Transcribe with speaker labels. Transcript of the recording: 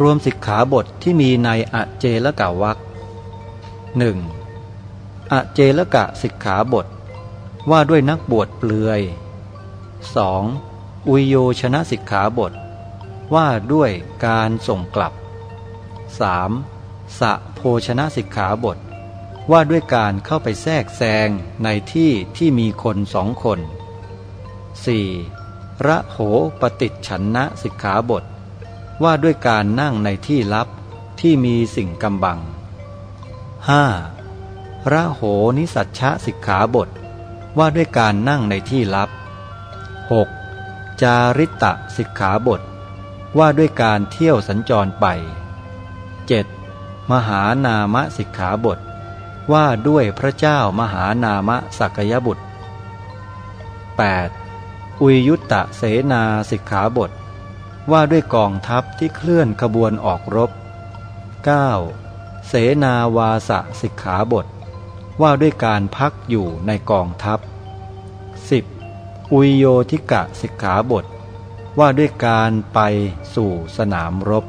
Speaker 1: รวมสิกขาบทที่มีในอเจลกะวักหนึ่งอเจลกะสิกขาบท ว่าด้วยนักบวชเปลือย 2. อุยโยชนะสิกขาบท ว่าด้วยการส่งกลับ 3. สะโภชนะสิกขาบท ว่าด้วยการเข้าไปแทรกแซงในที่ที่มีคนสองคน 4. ระโหปฏิฉันนะสิกขาบท ว่าด้วยการนั่งในที่ลับที่มีสิ่งกำบัง 5. ระโหนิสัชชะสิกขาบท ว่าด้วยการนั่งในที่ลับ 6. จาริตะสิกขาบท ว่าด้วยการเที่ยวสัญจรไป 7. มหานามสิกขาบท ว่าด้วยพระเจ้ามหานามสักยบุตร 8. อุยยุตตะเสนาสิกขาบท ว่าด้วยกองทัพที่เคลื่อนขบวนออกรบ 9. เสนาวาสสิกขาบท ว่าด้วยการพักอยู่ในกองทัพ 10. อุยโยทิกะสิกขาบท ว่าด้วยการไปสู่สนามรบ